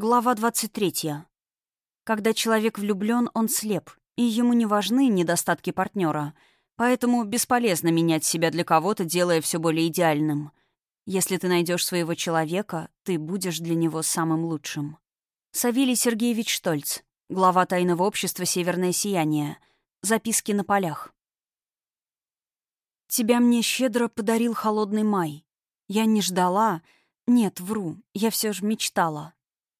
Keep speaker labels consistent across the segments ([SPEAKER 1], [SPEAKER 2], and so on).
[SPEAKER 1] Глава 23. Когда человек влюблен, он слеп, и ему не важны недостатки партнера, поэтому бесполезно менять себя для кого-то, делая все более идеальным. Если ты найдешь своего человека, ты будешь для него самым лучшим. Савелий Сергеевич Штольц, глава тайного общества «Северное сияние». Записки на полях. Тебя мне щедро подарил холодный май. Я не ждала... Нет, вру, я все же мечтала.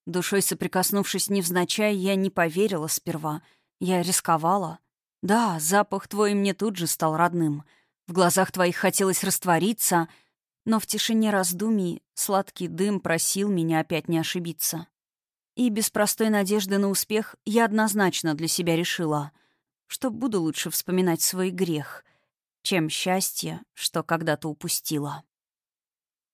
[SPEAKER 1] Душой соприкоснувшись невзначай, я не поверила сперва. Я рисковала. Да, запах твой мне тут же стал родным. В глазах твоих хотелось раствориться, но в тишине раздумий сладкий дым просил меня опять не ошибиться. И без простой надежды на успех я однозначно для себя решила, что буду лучше вспоминать свой грех, чем счастье, что когда-то упустила.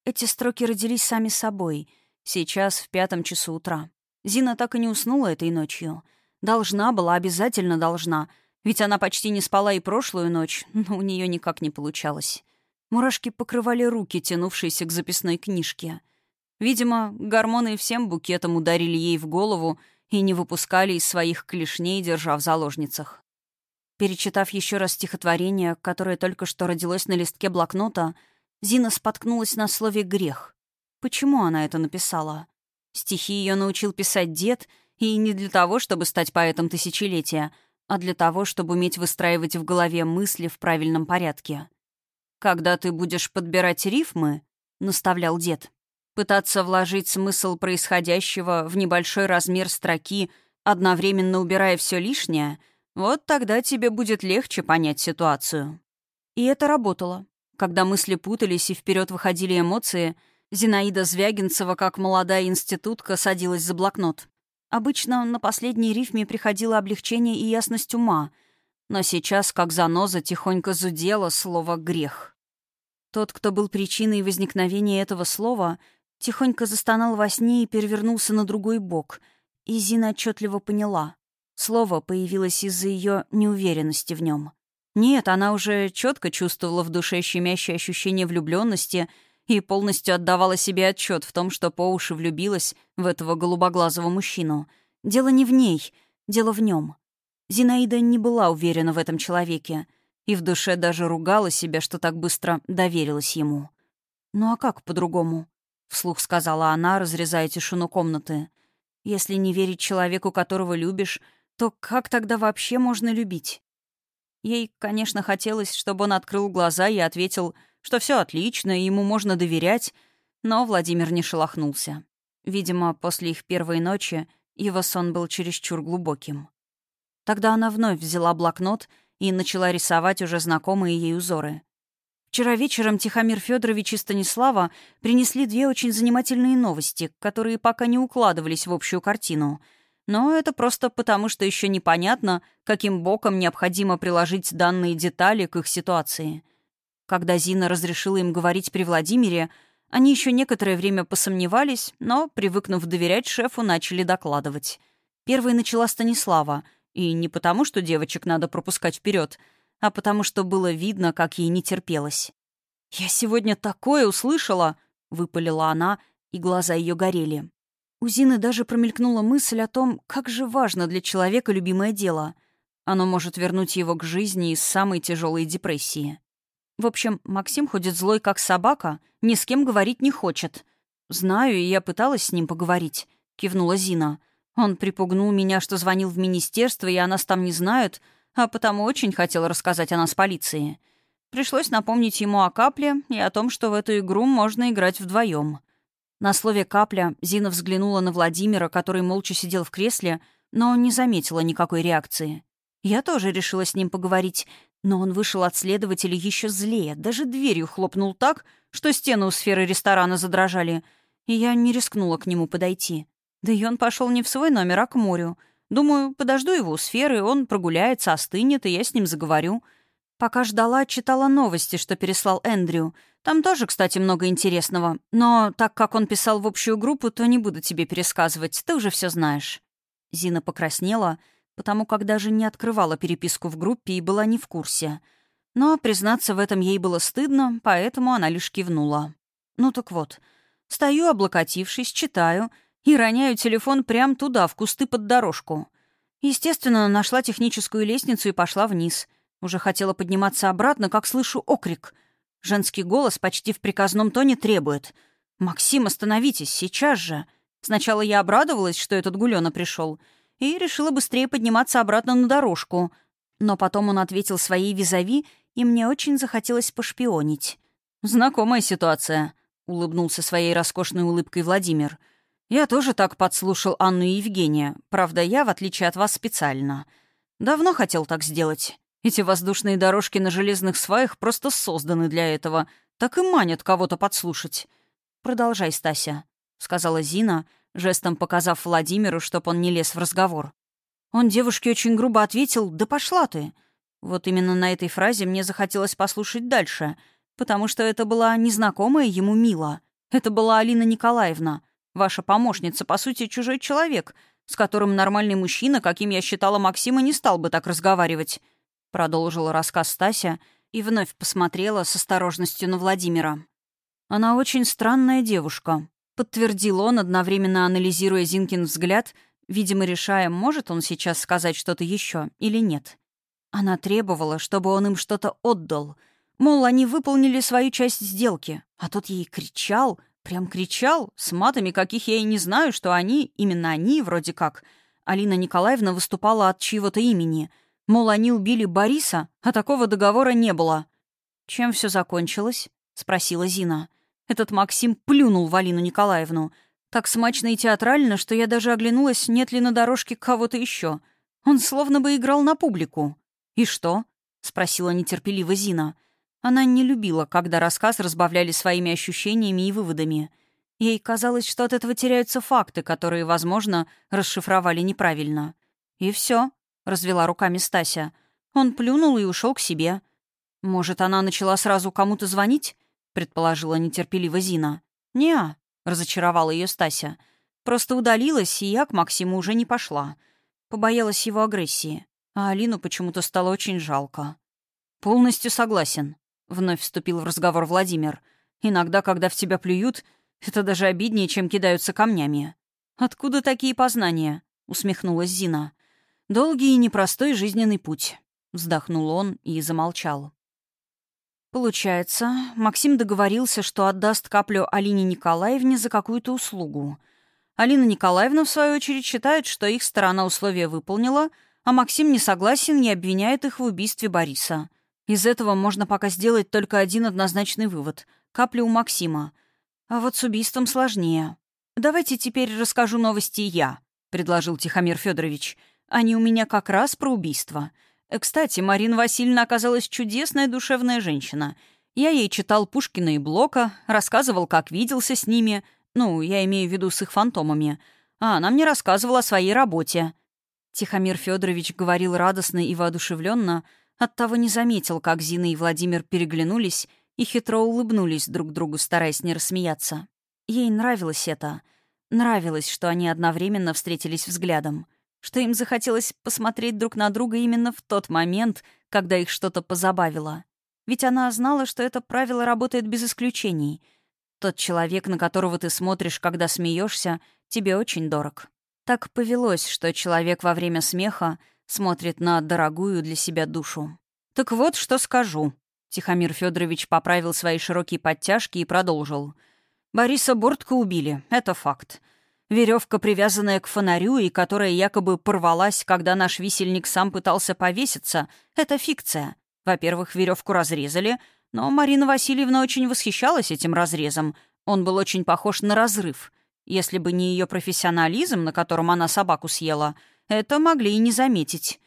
[SPEAKER 1] Эти строки родились сами собой — Сейчас в пятом часу утра. Зина так и не уснула этой ночью. Должна была, обязательно должна. Ведь она почти не спала и прошлую ночь, но у нее никак не получалось. Мурашки покрывали руки, тянувшиеся к записной книжке. Видимо, гормоны всем букетом ударили ей в голову и не выпускали из своих клешней, держа в заложницах. Перечитав еще раз стихотворение, которое только что родилось на листке блокнота, Зина споткнулась на слове «грех». Почему она это написала? Стихи ее научил писать дед, и не для того, чтобы стать поэтом тысячелетия, а для того, чтобы уметь выстраивать в голове мысли в правильном порядке. «Когда ты будешь подбирать рифмы», — наставлял дед, «пытаться вложить смысл происходящего в небольшой размер строки, одновременно убирая все лишнее, вот тогда тебе будет легче понять ситуацию». И это работало. Когда мысли путались и вперед выходили эмоции — Зинаида Звягинцева, как молодая институтка, садилась за блокнот. Обычно на последней рифме приходило облегчение и ясность ума, но сейчас, как заноза, тихонько зудело слово «грех». Тот, кто был причиной возникновения этого слова, тихонько застонал во сне и перевернулся на другой бок, и Зина отчетливо поняла. Слово появилось из-за ее неуверенности в нем. Нет, она уже четко чувствовала в душе щемящее ощущение влюбленности — и полностью отдавала себе отчет в том, что по уши влюбилась в этого голубоглазого мужчину. Дело не в ней, дело в нем. Зинаида не была уверена в этом человеке и в душе даже ругала себя, что так быстро доверилась ему. «Ну а как по-другому?» — вслух сказала она, разрезая тишину комнаты. «Если не верить человеку, которого любишь, то как тогда вообще можно любить?» Ей, конечно, хотелось, чтобы он открыл глаза и ответил — что все отлично, и ему можно доверять, но Владимир не шелохнулся. Видимо, после их первой ночи его сон был чересчур глубоким. Тогда она вновь взяла блокнот и начала рисовать уже знакомые ей узоры. Вчера вечером Тихомир Федорович и Станислава принесли две очень занимательные новости, которые пока не укладывались в общую картину. Но это просто потому, что еще непонятно, каким боком необходимо приложить данные детали к их ситуации — когда Зина разрешила им говорить при Владимире, они еще некоторое время посомневались, но, привыкнув доверять шефу, начали докладывать. Первой начала Станислава, и не потому, что девочек надо пропускать вперед, а потому что было видно, как ей не терпелось. «Я сегодня такое услышала!» — выпалила она, и глаза ее горели. У Зины даже промелькнула мысль о том, как же важно для человека любимое дело. Оно может вернуть его к жизни из самой тяжелой депрессии. В общем, Максим ходит злой, как собака, ни с кем говорить не хочет. «Знаю, и я пыталась с ним поговорить», — кивнула Зина. «Он припугнул меня, что звонил в министерство, и о нас там не знают, а потому очень хотел рассказать о нас полиции. Пришлось напомнить ему о капле и о том, что в эту игру можно играть вдвоем. На слове «капля» Зина взглянула на Владимира, который молча сидел в кресле, но не заметила никакой реакции. Я тоже решила с ним поговорить, но он вышел от следователя еще злее, даже дверью хлопнул так, что стены у сферы ресторана задрожали, и я не рискнула к нему подойти. Да и он пошел не в свой номер, а к морю. Думаю, подожду его у сферы, он прогуляется, остынет, и я с ним заговорю. Пока ждала, читала новости, что переслал Эндрю. Там тоже, кстати, много интересного. Но так как он писал в общую группу, то не буду тебе пересказывать, ты уже все знаешь. Зина покраснела — потому как даже не открывала переписку в группе и была не в курсе. Но признаться в этом ей было стыдно, поэтому она лишь кивнула. Ну так вот, стою, облокотившись, читаю, и роняю телефон прямо туда, в кусты под дорожку. Естественно, нашла техническую лестницу и пошла вниз. Уже хотела подниматься обратно, как слышу окрик. Женский голос почти в приказном тоне требует. «Максим, остановитесь, сейчас же!» Сначала я обрадовалась, что этот Гулёна пришел, и решила быстрее подниматься обратно на дорожку. Но потом он ответил своей визави, и мне очень захотелось пошпионить. «Знакомая ситуация», — улыбнулся своей роскошной улыбкой Владимир. «Я тоже так подслушал Анну и Евгения. Правда, я, в отличие от вас, специально. Давно хотел так сделать. Эти воздушные дорожки на железных сваях просто созданы для этого. Так и манят кого-то подслушать. Продолжай, Стася», — сказала Зина, жестом показав Владимиру, чтоб он не лез в разговор. Он девушке очень грубо ответил «Да пошла ты». Вот именно на этой фразе мне захотелось послушать дальше — потому что это была незнакомая ему Мила. Это была Алина Николаевна, ваша помощница, по сути, чужой человек, с которым нормальный мужчина, каким я считала Максима, не стал бы так разговаривать. Продолжила рассказ Стася и вновь посмотрела с осторожностью на Владимира. «Она очень странная девушка», — подтвердил он, одновременно анализируя Зинкин взгляд, видимо, решая, может он сейчас сказать что-то еще или нет. Она требовала, чтобы он им что-то отдал — Мол, они выполнили свою часть сделки. А тот ей кричал, прям кричал, с матами, каких я и не знаю, что они, именно они, вроде как. Алина Николаевна выступала от чьего-то имени. Мол, они убили Бориса, а такого договора не было. «Чем все закончилось?» — спросила Зина. Этот Максим плюнул в Алину Николаевну. Так смачно и театрально, что я даже оглянулась, нет ли на дорожке кого-то еще. Он словно бы играл на публику. «И что?» — спросила нетерпеливо Зина. Она не любила, когда рассказ разбавляли своими ощущениями и выводами. Ей казалось, что от этого теряются факты, которые, возможно, расшифровали неправильно. «И все, развела руками Стася. Он плюнул и ушел к себе. «Может, она начала сразу кому-то звонить?» — предположила нетерпеливо Зина. «Не-а», разочаровала ее Стася. «Просто удалилась, и я к Максиму уже не пошла. Побоялась его агрессии. А Алину почему-то стало очень жалко». «Полностью согласен», — вновь вступил в разговор Владимир. «Иногда, когда в тебя плюют, это даже обиднее, чем кидаются камнями». «Откуда такие познания?» — усмехнулась Зина. «Долгий и непростой жизненный путь», — вздохнул он и замолчал. Получается, Максим договорился, что отдаст каплю Алине Николаевне за какую-то услугу. Алина Николаевна, в свою очередь, считает, что их сторона условия выполнила, а Максим не согласен и обвиняет их в убийстве Бориса. Из этого можно пока сделать только один однозначный вывод — капля у Максима. А вот с убийством сложнее. «Давайте теперь расскажу новости я», — предложил Тихомир Федорович. «Они у меня как раз про убийство. Э, кстати, Марина Васильевна оказалась чудесная душевная женщина. Я ей читал Пушкина и Блока, рассказывал, как виделся с ними, ну, я имею в виду с их фантомами, а она мне рассказывала о своей работе». Тихомир Федорович говорил радостно и воодушевленно, — Оттого не заметил, как Зина и Владимир переглянулись и хитро улыбнулись друг другу, стараясь не рассмеяться. Ей нравилось это. Нравилось, что они одновременно встретились взглядом. Что им захотелось посмотреть друг на друга именно в тот момент, когда их что-то позабавило. Ведь она знала, что это правило работает без исключений. Тот человек, на которого ты смотришь, когда смеешься, тебе очень дорог. Так повелось, что человек во время смеха смотрит на дорогую для себя душу. «Так вот, что скажу». Тихомир Федорович поправил свои широкие подтяжки и продолжил. «Бориса Бортко убили, это факт. Веревка, привязанная к фонарю и которая якобы порвалась, когда наш висельник сам пытался повеситься, это фикция. Во-первых, веревку разрезали, но Марина Васильевна очень восхищалась этим разрезом. Он был очень похож на разрыв. Если бы не ее профессионализм, на котором она собаку съела — это могли и не заметить.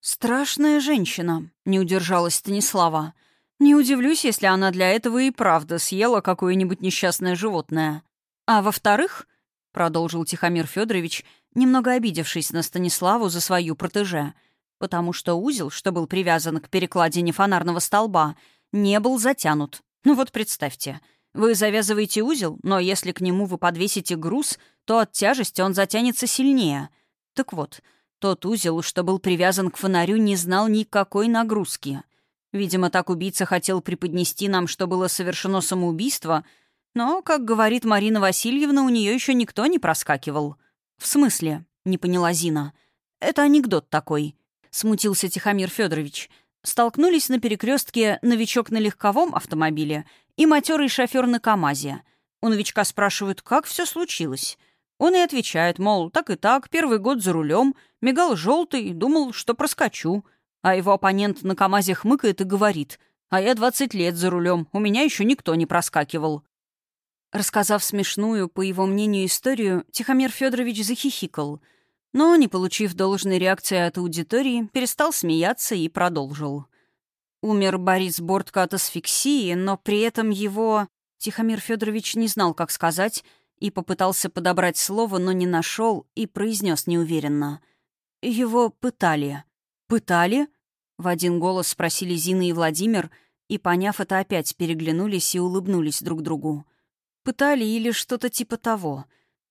[SPEAKER 1] «Страшная женщина», — не удержалась Станислава. «Не удивлюсь, если она для этого и правда съела какое-нибудь несчастное животное. А во-вторых», — продолжил Тихомир Федорович, немного обидевшись на Станиславу за свою протеже, потому что узел, что был привязан к перекладине фонарного столба, не был затянут. Ну вот представьте, вы завязываете узел, но если к нему вы подвесите груз, то от тяжести он затянется сильнее — так вот, тот узел, что был привязан к фонарю, не знал никакой нагрузки. Видимо, так убийца хотел преподнести нам, что было совершено самоубийство, Но, как говорит Марина Васильевна, у нее еще никто не проскакивал. «В смысле?» — не поняла Зина. «Это анекдот такой», — смутился Тихомир Федорович. Столкнулись на перекрестке новичок на легковом автомобиле и матерый шофер на КАМАЗе. У новичка спрашивают, как все случилось. Он и отвечает, мол, так и так, первый год за рулем, мигал желтый, думал, что проскочу. А его оппонент на КАМАЗе хмыкает и говорит, а я 20 лет за рулем, у меня еще никто не проскакивал. Рассказав смешную, по его мнению, историю, Тихомир Федорович захихикал, но, не получив должной реакции от аудитории, перестал смеяться и продолжил. Умер Борис Бортко от асфиксии, но при этом его... Тихомир Федорович не знал, как сказать, и попытался подобрать слово, но не нашел и произнес неуверенно. Его пытали. «Пытали?» — в один голос спросили Зина и Владимир, и, поняв это, опять переглянулись и улыбнулись друг другу. Пытали или что-то типа того.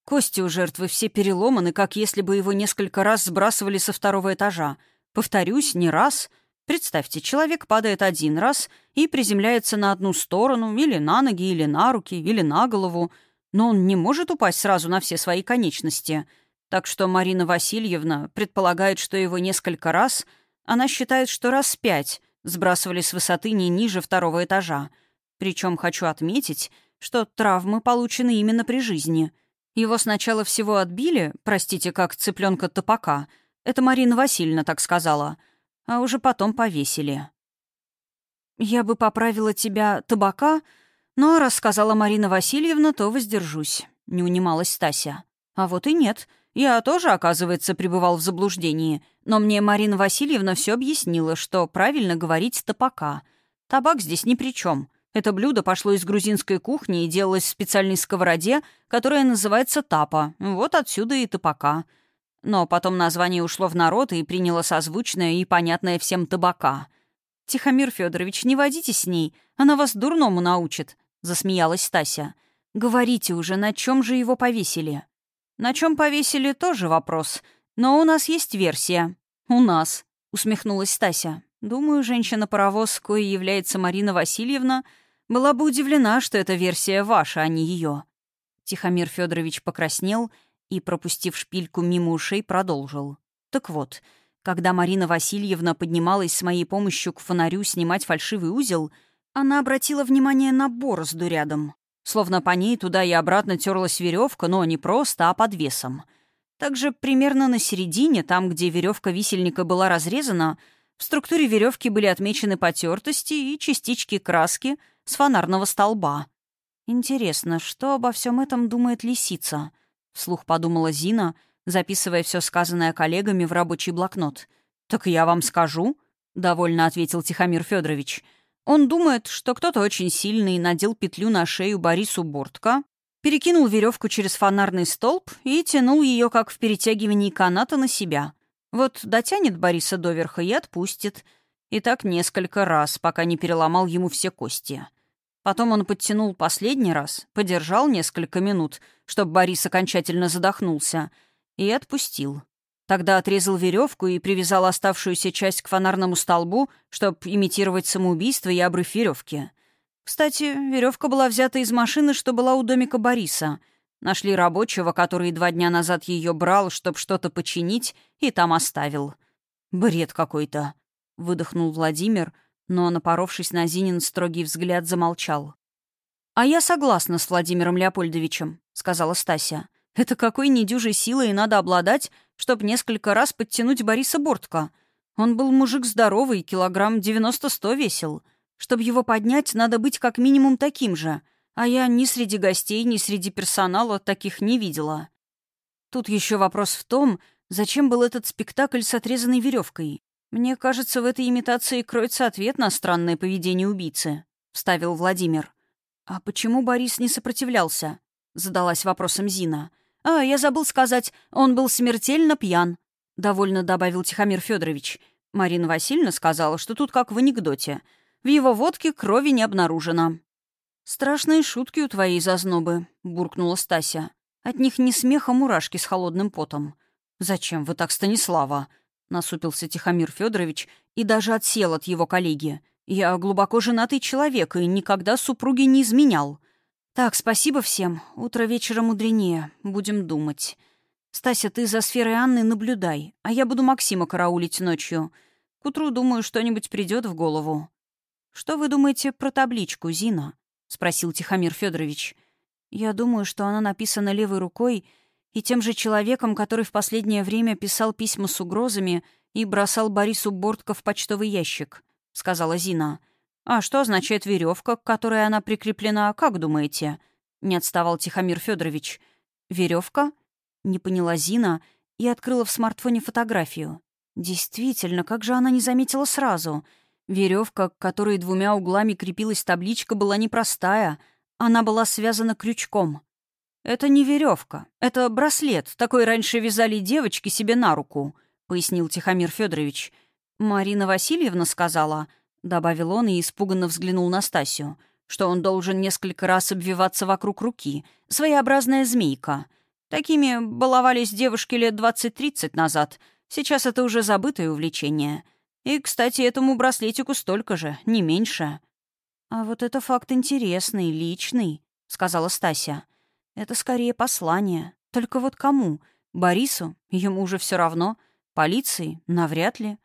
[SPEAKER 1] Кости у жертвы все переломаны, как если бы его несколько раз сбрасывали со второго этажа. Повторюсь, не раз. Представьте, человек падает один раз и приземляется на одну сторону, или на ноги, или на руки, или на голову. Но он не может упасть сразу на все свои конечности. Так что Марина Васильевна предполагает, что его несколько раз, она считает, что раз пять сбрасывали с высоты не ниже второго этажа. Причем хочу отметить, что травмы получены именно при жизни. Его сначала всего отбили, простите, как цыпленка топака. Это Марина Васильевна так сказала. А уже потом повесили. «Я бы поправила тебя табака, но раз сказала Марина Васильевна, то воздержусь», — не унималась Стася. «А вот и нет. Я тоже, оказывается, пребывал в заблуждении, но мне Марина Васильевна все объяснила, что правильно говорить табака. Табак здесь ни при чем. Это блюдо пошло из грузинской кухни и делалось в специальной сковороде, которая называется тапа. Вот отсюда и тапака. Но потом название ушло в народ и приняло созвучное и понятное всем табака. «Тихомир Федорович, не водите с ней, она вас дурному научит», — засмеялась Стася. «Говорите уже, на чем же его повесили?» «На чем повесили, тоже вопрос. Но у нас есть версия». «У нас», — усмехнулась Стася. «Думаю, женщина-паровоз, кое является Марина Васильевна, — была бы удивлена, что эта версия ваша, а не ее. Тихомир Федорович покраснел и, пропустив шпильку мимо ушей, продолжил. Так вот, когда Марина Васильевна поднималась с моей помощью к фонарю снимать фальшивый узел, она обратила внимание на борозду рядом. Словно по ней туда и обратно терлась веревка, но не просто, а под весом. Также примерно на середине, там, где веревка висельника была разрезана, в структуре веревки были отмечены потертости и частички краски — с фонарного столба. «Интересно, что обо всем этом думает лисица?» — вслух подумала Зина, записывая все сказанное коллегами в рабочий блокнот. «Так я вам скажу», — довольно ответил Тихомир Федорович. «Он думает, что кто-то очень сильный надел петлю на шею Борису Бортко, перекинул веревку через фонарный столб и тянул ее, как в перетягивании каната, на себя. Вот дотянет Бориса доверха и отпустит. И так несколько раз, пока не переломал ему все кости. Потом он подтянул последний раз, подержал несколько минут, чтобы Борис окончательно задохнулся, и отпустил. Тогда отрезал веревку и привязал оставшуюся часть к фонарному столбу, чтобы имитировать самоубийство и обрыв веревки. Кстати, веревка была взята из машины, что была у домика Бориса. Нашли рабочего, который два дня назад ее брал, чтобы что-то починить, и там оставил. Бред какой-то выдохнул Владимир, но, напоровшись на Зинин строгий взгляд, замолчал. «А я согласна с Владимиром Леопольдовичем», — сказала Стася. «Это какой недюжей силой надо обладать, чтобы несколько раз подтянуть Бориса Бортко. Он был мужик здоровый, килограмм девяносто-сто весил. Чтобы его поднять, надо быть как минимум таким же. А я ни среди гостей, ни среди персонала таких не видела. Тут еще вопрос в том, зачем был этот спектакль с отрезанной веревкой. «Мне кажется, в этой имитации кроется ответ на странное поведение убийцы», — вставил Владимир. «А почему Борис не сопротивлялся?» — задалась вопросом Зина. «А, я забыл сказать, он был смертельно пьян», — довольно добавил Тихомир Федорович. Марина Васильевна сказала, что тут как в анекдоте. В его водке крови не обнаружено. «Страшные шутки у твоей зазнобы», — буркнула Стася. От них не смеха мурашки с холодным потом. «Зачем вы так, Станислава?» Насупился Тихомир Федорович и даже отсел от его коллеги. «Я глубоко женатый человек и никогда супруге не изменял. «Так, спасибо всем. Утро вечера мудренее. Будем думать. Стася, ты за сферой Анны наблюдай, а я буду Максима караулить ночью. К утру, думаю, что-нибудь придет в голову». «Что вы думаете про табличку, Зина?» — спросил Тихомир Федорович. «Я думаю, что она написана левой рукой и тем же человеком, который в последнее время писал письма с угрозами и бросал Борису Бортко в почтовый ящик», — сказала Зина. «А что означает веревка, к которой она прикреплена, как думаете?» — не отставал Тихомир Федорович. «Веревка?» — не поняла Зина и открыла в смартфоне фотографию. «Действительно, как же она не заметила сразу?» Веревка, к которой двумя углами крепилась табличка, была непростая. Она была связана крючком. «Это не веревка, это браслет. Такой раньше вязали девочки себе на руку», — пояснил Тихомир Федорович. «Марина Васильевна сказала», — добавил он и испуганно взглянул на Стасю, «что он должен несколько раз обвиваться вокруг руки. Своеобразная змейка. Такими баловались девушки лет двадцать-тридцать назад. Сейчас это уже забытое увлечение. И, кстати, этому браслетику столько же, не меньше». «А вот это факт интересный, личный», — сказала Стася. Это скорее послание. Только вот кому? Борису? Ему уже все равно. Полиции? Навряд ли.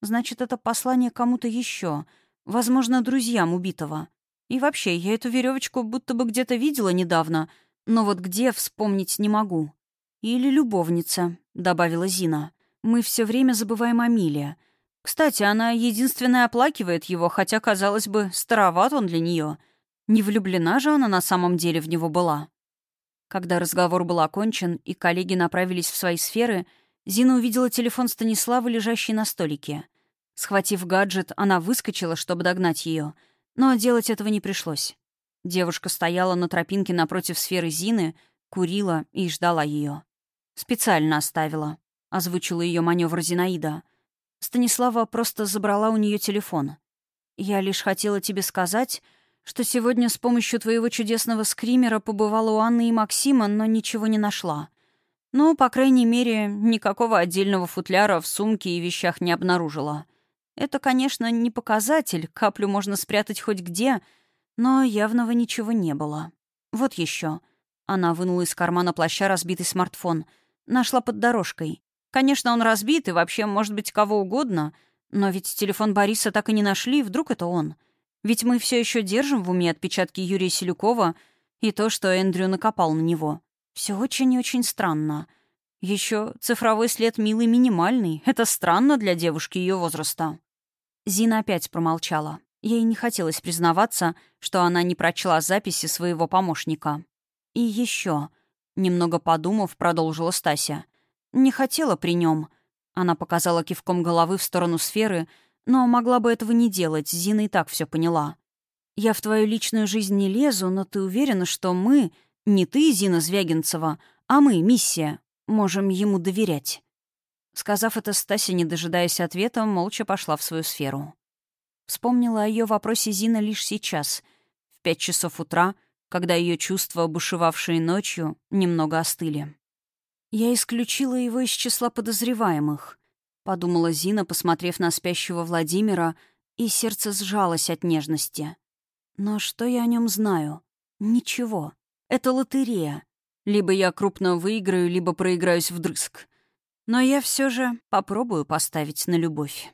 [SPEAKER 1] Значит, это послание кому-то еще. Возможно, друзьям убитого. И вообще, я эту веревочку будто бы где-то видела недавно, но вот где вспомнить не могу. Или любовница, добавила Зина. Мы все время забываем о Миле. Кстати, она единственная оплакивает его, хотя, казалось бы, староват он для нее. Не влюблена же она на самом деле в него была. Когда разговор был окончен и коллеги направились в свои сферы, Зина увидела телефон Станислава, лежащий на столике. Схватив гаджет, она выскочила, чтобы догнать ее, но делать этого не пришлось. Девушка стояла на тропинке напротив сферы Зины, курила и ждала ее. «Специально оставила», — озвучила ее маневр Зинаида. Станислава просто забрала у нее телефон. «Я лишь хотела тебе сказать, что сегодня с помощью твоего чудесного скримера побывала у Анны и Максима, но ничего не нашла. Ну, по крайней мере, никакого отдельного футляра в сумке и вещах не обнаружила. Это, конечно, не показатель, каплю можно спрятать хоть где, но явного ничего не было. Вот еще. Она вынула из кармана плаща разбитый смартфон. Нашла под дорожкой. Конечно, он разбит, и вообще может быть кого угодно, но ведь телефон Бориса так и не нашли, вдруг это он — ведь мы все еще держим в уме отпечатки Юрия Селюкова и то, что Эндрю накопал на него. Все очень и очень странно. Еще цифровой след милый минимальный. Это странно для девушки ее возраста. Зина опять промолчала. Ей не хотелось признаваться, что она не прочла записи своего помощника. И еще, немного подумав, продолжила Стася. Не хотела при нем. Она показала кивком головы в сторону сферы — но могла бы этого не делать, Зина и так все поняла. «Я в твою личную жизнь не лезу, но ты уверена, что мы, не ты, Зина Звягинцева, а мы, миссия, можем ему доверять?» Сказав это, Стася, не дожидаясь ответа, молча пошла в свою сферу. Вспомнила о ее вопросе Зина лишь сейчас, в пять часов утра, когда ее чувства, бушевавшие ночью, немного остыли. Я исключила его из числа подозреваемых. — подумала Зина, посмотрев на спящего Владимира, и сердце сжалось от нежности. «Но что я о нем знаю? Ничего. Это лотерея. Либо я крупно выиграю, либо проиграюсь вдрызг. Но я все же попробую поставить на любовь».